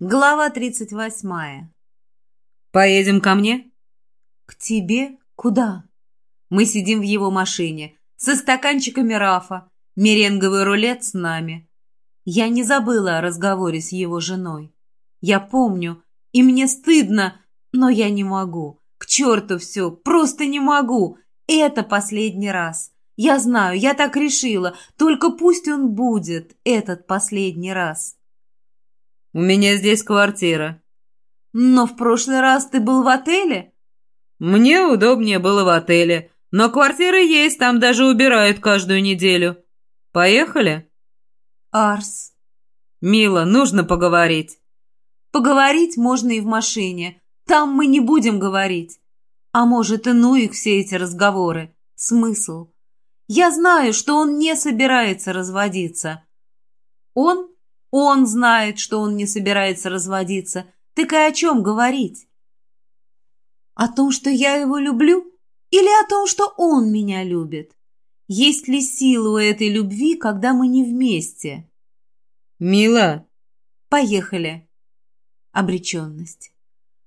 Глава тридцать восьмая. «Поедем ко мне?» «К тебе? Куда?» Мы сидим в его машине, со стаканчиками рафа, меренговый рулет с нами. Я не забыла о разговоре с его женой. Я помню, и мне стыдно, но я не могу. К черту все, просто не могу. Это последний раз. Я знаю, я так решила, только пусть он будет, этот последний раз. «У меня здесь квартира». «Но в прошлый раз ты был в отеле?» «Мне удобнее было в отеле, но квартиры есть, там даже убирают каждую неделю. Поехали?» «Арс». «Мила, нужно поговорить». «Поговорить можно и в машине. Там мы не будем говорить. А может, и ну их все эти разговоры. Смысл? Я знаю, что он не собирается разводиться. Он он знает, что он не собирается разводиться. Так и о чем говорить? О том, что я его люблю? Или о том, что он меня любит? Есть ли сила у этой любви, когда мы не вместе? Мила. Поехали. Обреченность.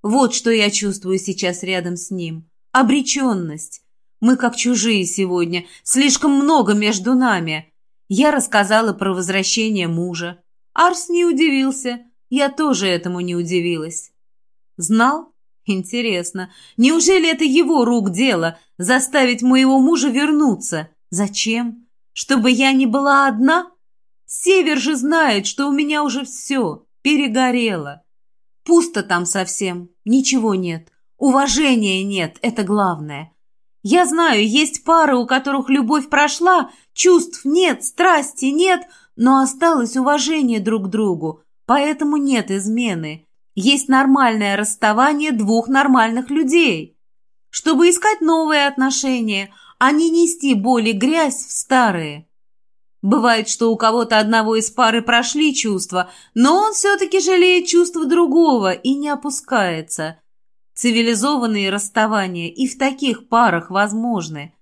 Вот что я чувствую сейчас рядом с ним. Обреченность. Мы как чужие сегодня. Слишком много между нами. Я рассказала про возвращение мужа. Арс не удивился. Я тоже этому не удивилась. Знал? Интересно. Неужели это его рук дело заставить моего мужа вернуться? Зачем? Чтобы я не была одна? Север же знает, что у меня уже все перегорело. Пусто там совсем, ничего нет. Уважения нет, это главное. Я знаю, есть пары, у которых любовь прошла, чувств нет, страсти нет, но осталось уважение друг к другу, поэтому нет измены. Есть нормальное расставание двух нормальных людей. Чтобы искать новые отношения, а не нести боль грязь в старые. Бывает, что у кого-то одного из пары прошли чувства, но он все-таки жалеет чувства другого и не опускается. Цивилизованные расставания и в таких парах возможны.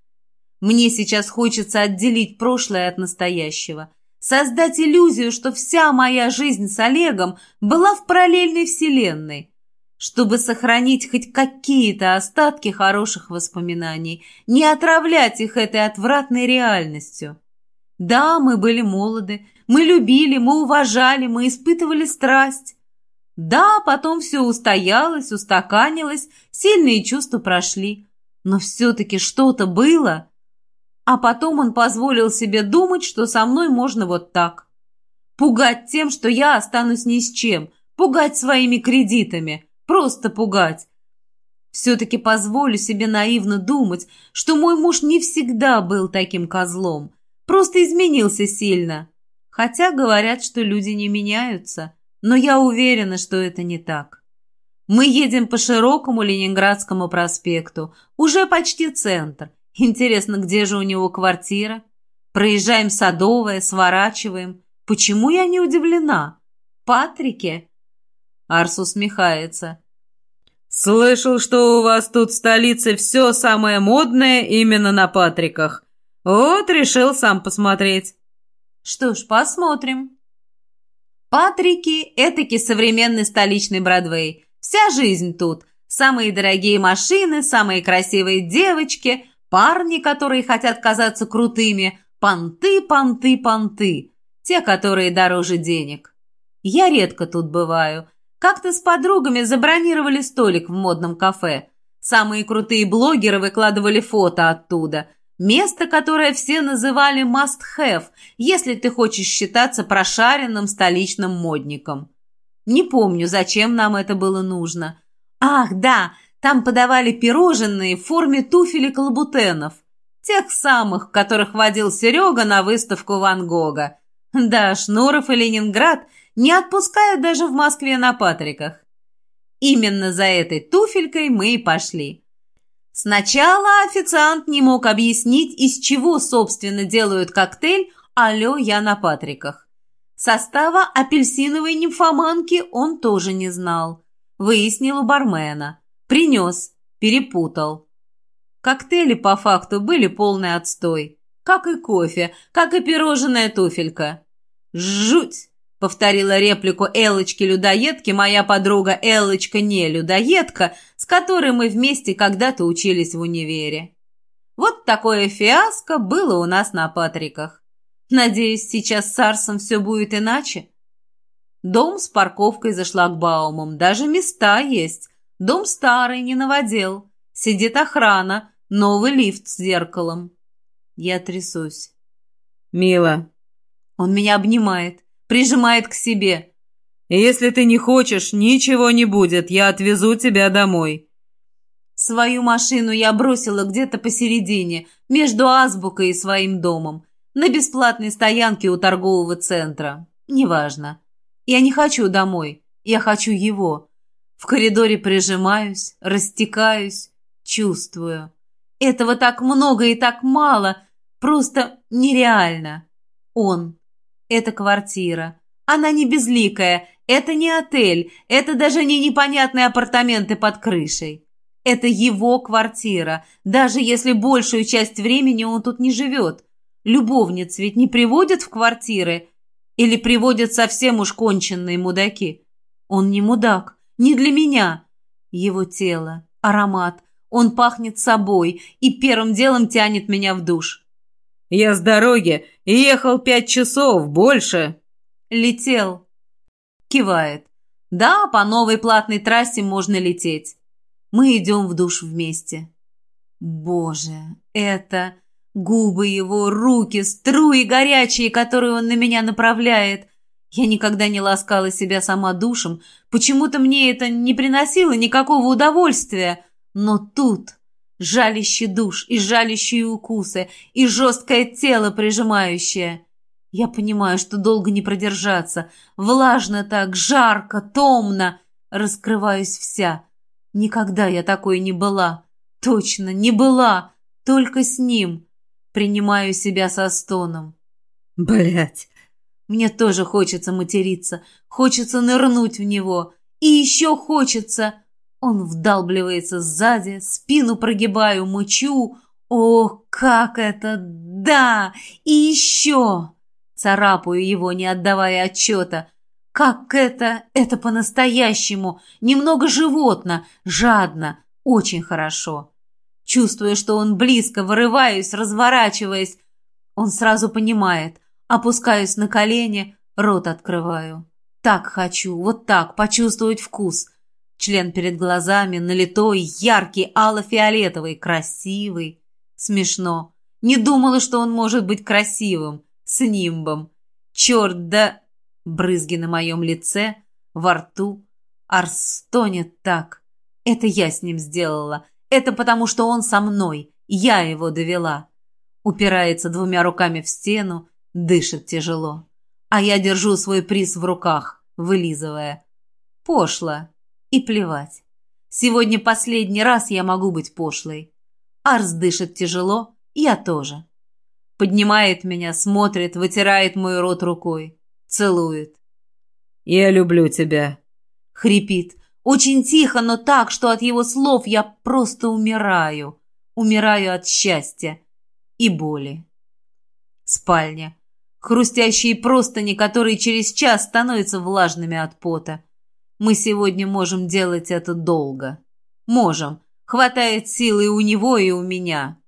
Мне сейчас хочется отделить прошлое от настоящего – создать иллюзию, что вся моя жизнь с Олегом была в параллельной вселенной, чтобы сохранить хоть какие-то остатки хороших воспоминаний, не отравлять их этой отвратной реальностью. Да, мы были молоды, мы любили, мы уважали, мы испытывали страсть. Да, потом все устоялось, устаканилось, сильные чувства прошли. Но все-таки что-то было. А потом он позволил себе думать, что со мной можно вот так. Пугать тем, что я останусь ни с чем. Пугать своими кредитами. Просто пугать. Все-таки позволю себе наивно думать, что мой муж не всегда был таким козлом. Просто изменился сильно. Хотя говорят, что люди не меняются. Но я уверена, что это не так. Мы едем по широкому Ленинградскому проспекту. Уже почти центр. Интересно, где же у него квартира? Проезжаем Садовое, сворачиваем. Почему я не удивлена? Патрике? Арс усмехается. «Слышал, что у вас тут в столице все самое модное именно на Патриках. Вот решил сам посмотреть». «Что ж, посмотрим». Патрики – этакий современный столичный Бродвей. Вся жизнь тут. Самые дорогие машины, самые красивые девочки, Парни, которые хотят казаться крутыми, понты, понты, понты. Те, которые дороже денег. Я редко тут бываю. Как-то с подругами забронировали столик в модном кафе. Самые крутые блогеры выкладывали фото оттуда. Место, которое все называли must have, если ты хочешь считаться прошаренным столичным модником. Не помню, зачем нам это было нужно. Ах, да, там подавали пирожные в форме туфелек лабутенов. Тех самых, которых водил Серега на выставку Ван Гога. Да, Шнуров и Ленинград не отпускают даже в Москве на Патриках. Именно за этой туфелькой мы и пошли. Сначала официант не мог объяснить, из чего, собственно, делают коктейль «Алло, я на Патриках». Состава апельсиновой нимфоманки он тоже не знал. Выяснил у бармена. Принес, перепутал. Коктейли по факту были полный отстой. Как и кофе, как и пирожная туфелька. Жуть! Повторила реплику Эллочки-людоедки моя подруга Эллочка-не-людоедка, с которой мы вместе когда-то учились в универе. Вот такое фиаско было у нас на Патриках. Надеюсь, сейчас с Арсом все будет иначе. Дом с парковкой за шлагбаумом, даже места есть. Дом старый, не новодел. Сидит охрана, новый лифт с зеркалом. Я трясусь. «Мила». Он меня обнимает прижимает к себе. «Если ты не хочешь, ничего не будет, я отвезу тебя домой». Свою машину я бросила где-то посередине, между азбукой и своим домом, на бесплатной стоянке у торгового центра. Неважно. Я не хочу домой, я хочу его. В коридоре прижимаюсь, растекаюсь, чувствую. Этого так много и так мало, просто нереально. Он это квартира. Она не безликая, это не отель, это даже не непонятные апартаменты под крышей. Это его квартира, даже если большую часть времени он тут не живет. Любовниц ведь не приводят в квартиры. Или приводят совсем уж конченные мудаки. Он не мудак, не для меня. Его тело, аромат, он пахнет собой и первым делом тянет меня в душ. Я с дороги и ехал пять часов, больше. Летел. Кивает. Да, по новой платной трассе можно лететь. Мы идем в душ вместе. Боже, это... Губы его, руки, струи горячие, которые он на меня направляет. Я никогда не ласкала себя сама душем. Почему-то мне это не приносило никакого удовольствия. Но тут жалящий душ и жалящие укусы, и жесткое тело прижимающее. Я понимаю, что долго не продержаться. Влажно так, жарко, томно. Раскрываюсь вся. Никогда я такой не была. Точно, не была. Только с ним. Принимаю себя со стоном. Блять. Мне тоже хочется материться. Хочется нырнуть в него. И еще хочется... Он вдалбливается сзади, спину прогибаю, мычу. О, как это! Да! И еще! Царапаю его, не отдавая отчета. Как это? Это по-настоящему. Немного животно, жадно, очень хорошо. Чувствую, что он близко, вырываюсь, разворачиваясь. Он сразу понимает. Опускаюсь на колени, рот открываю. Так хочу, вот так, почувствовать вкус — Член перед глазами, налитой, яркий, ало-фиолетовый, красивый. Смешно. Не думала, что он может быть красивым, с нимбом. Черт, да... Брызги на моем лице, во рту. Арс стонет так. Это я с ним сделала. Это потому, что он со мной. Я его довела. Упирается двумя руками в стену, дышит тяжело. А я держу свой приз в руках, вылизывая. Пошло. И плевать. Сегодня последний раз я могу быть пошлой. Арс дышит тяжело, я тоже. Поднимает меня, смотрит, вытирает мой рот рукой. Целует. «Я люблю тебя», — хрипит. Очень тихо, но так, что от его слов я просто умираю. Умираю от счастья и боли. Спальня. Хрустящие простыни, которые через час становятся влажными от пота. Мы сегодня можем делать это долго. Можем. Хватает силы у него, и у меня.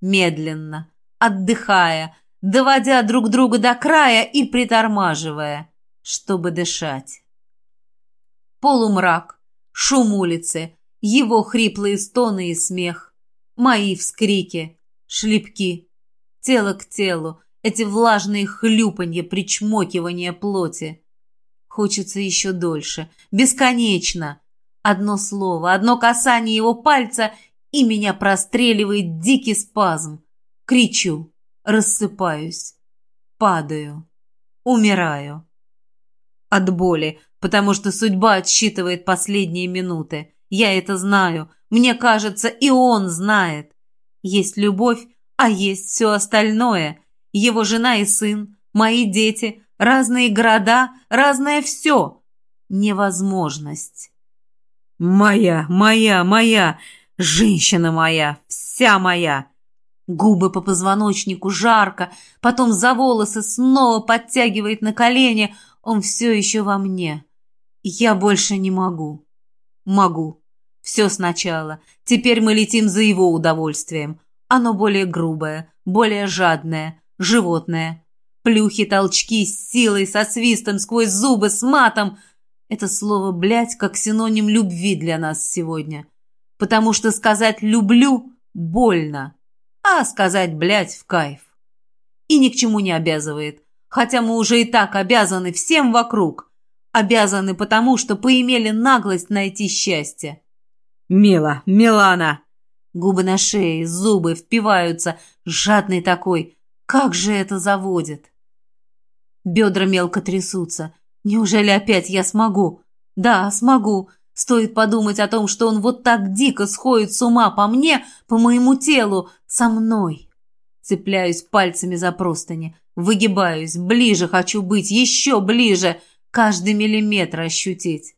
Медленно, отдыхая, доводя друг друга до края и притормаживая, чтобы дышать. Полумрак, шум улицы, его хриплые стоны и смех, мои вскрики, шлепки, тело к телу, эти влажные хлюпанья, причмокивания плоти. Хочется еще дольше. Бесконечно. Одно слово, одно касание его пальца, и меня простреливает дикий спазм. Кричу, рассыпаюсь, падаю, умираю. От боли, потому что судьба отсчитывает последние минуты. Я это знаю. Мне кажется, и он знает. Есть любовь, а есть все остальное. Его жена и сын, мои дети, Разные города, разное все. Невозможность. Моя, моя, моя, женщина моя, вся моя. Губы по позвоночнику жарко, потом за волосы снова подтягивает на колени. Он все еще во мне. Я больше не могу. Могу. Все сначала. Теперь мы летим за его удовольствием. Оно более грубое, более жадное, животное. Плюхи, толчки с силой, со свистом, сквозь зубы, с матом. Это слово «блядь» как синоним любви для нас сегодня. Потому что сказать «люблю» больно, а сказать «блядь» в кайф. И ни к чему не обязывает, хотя мы уже и так обязаны всем вокруг. Обязаны потому, что поимели наглость найти счастье. «Мила, Милана!» Губы на шее, зубы впиваются, жадный такой. Как же это заводит! Бедра мелко трясутся. Неужели опять я смогу? Да, смогу. Стоит подумать о том, что он вот так дико сходит с ума по мне, по моему телу, со мной. Цепляюсь пальцами за простыни, выгибаюсь, ближе хочу быть, еще ближе, каждый миллиметр ощутить.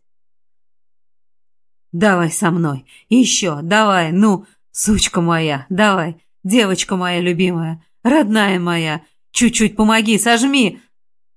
«Давай со мной, еще, давай, ну, сучка моя, давай, девочка моя любимая, родная моя, чуть-чуть помоги, сожми!»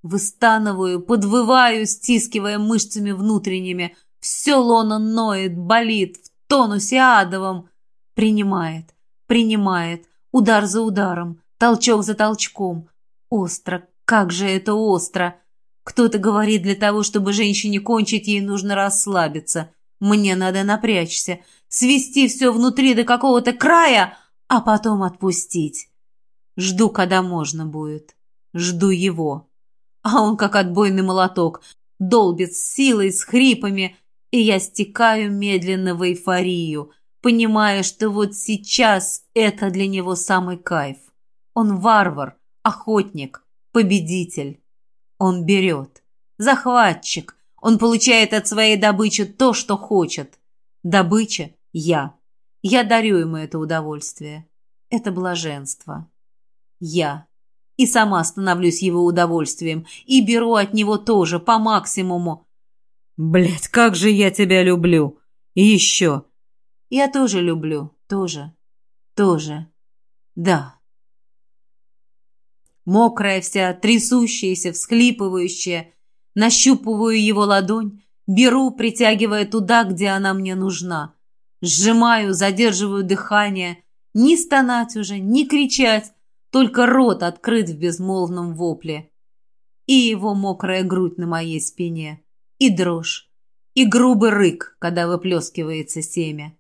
Выстанываю, подвываю, стискивая мышцами внутренними. Все лоно ноет, болит, в тонусе адовом. Принимает, принимает, удар за ударом, толчок за толчком. Остро, как же это остро! Кто-то говорит, для того, чтобы женщине кончить, ей нужно расслабиться. Мне надо напрячься, свести все внутри до какого-то края, а потом отпустить. Жду, когда можно будет. Жду его а он как отбойный молоток, долбит с силой, с хрипами, и я стекаю медленно в эйфорию, понимая, что вот сейчас это для него самый кайф. Он варвар, охотник, победитель. Он берет. Захватчик. Он получает от своей добычи то, что хочет. Добыча – я. Я дарю ему это удовольствие. Это блаженство. Я и сама становлюсь его удовольствием, и беру от него тоже по максимуму. Блять, как же я тебя люблю! И еще. Я тоже люблю, тоже, тоже, да. Мокрая вся, трясущаяся, всхлипывающая, нащупываю его ладонь, беру, притягивая туда, где она мне нужна. Сжимаю, задерживаю дыхание, ни стонать уже, ни кричать, только рот открыт в безмолвном вопле. И его мокрая грудь на моей спине, и дрожь, и грубый рык, когда выплескивается семя.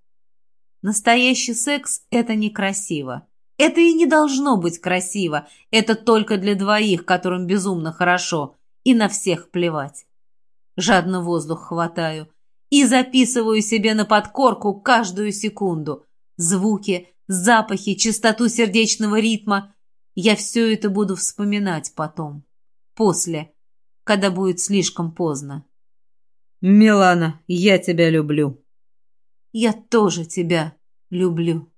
Настоящий секс — это некрасиво. Это и не должно быть красиво. Это только для двоих, которым безумно хорошо, и на всех плевать. Жадно воздух хватаю и записываю себе на подкорку каждую секунду. Звуки, запахи, частоту сердечного ритма я все это буду вспоминать потом. После, когда будет слишком поздно. Милана, я тебя люблю. Я тоже тебя люблю.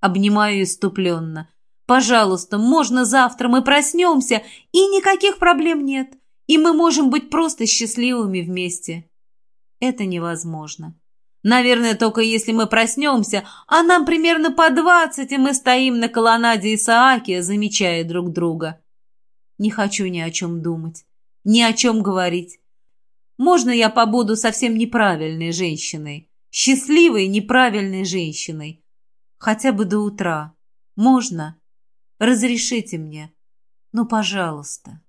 Обнимаю иступленно. Пожалуйста, можно завтра мы проснемся, и никаких проблем нет, и мы можем быть просто счастливыми вместе. Это невозможно. Наверное, только если мы проснемся, а нам примерно по двадцать, и мы стоим на колоннаде Исааки, замечая друг друга. Не хочу ни о чем думать, ни о чем говорить. Можно я побуду совсем неправильной женщиной, счастливой неправильной женщиной? Хотя бы до утра. Можно? Разрешите мне. Ну, пожалуйста.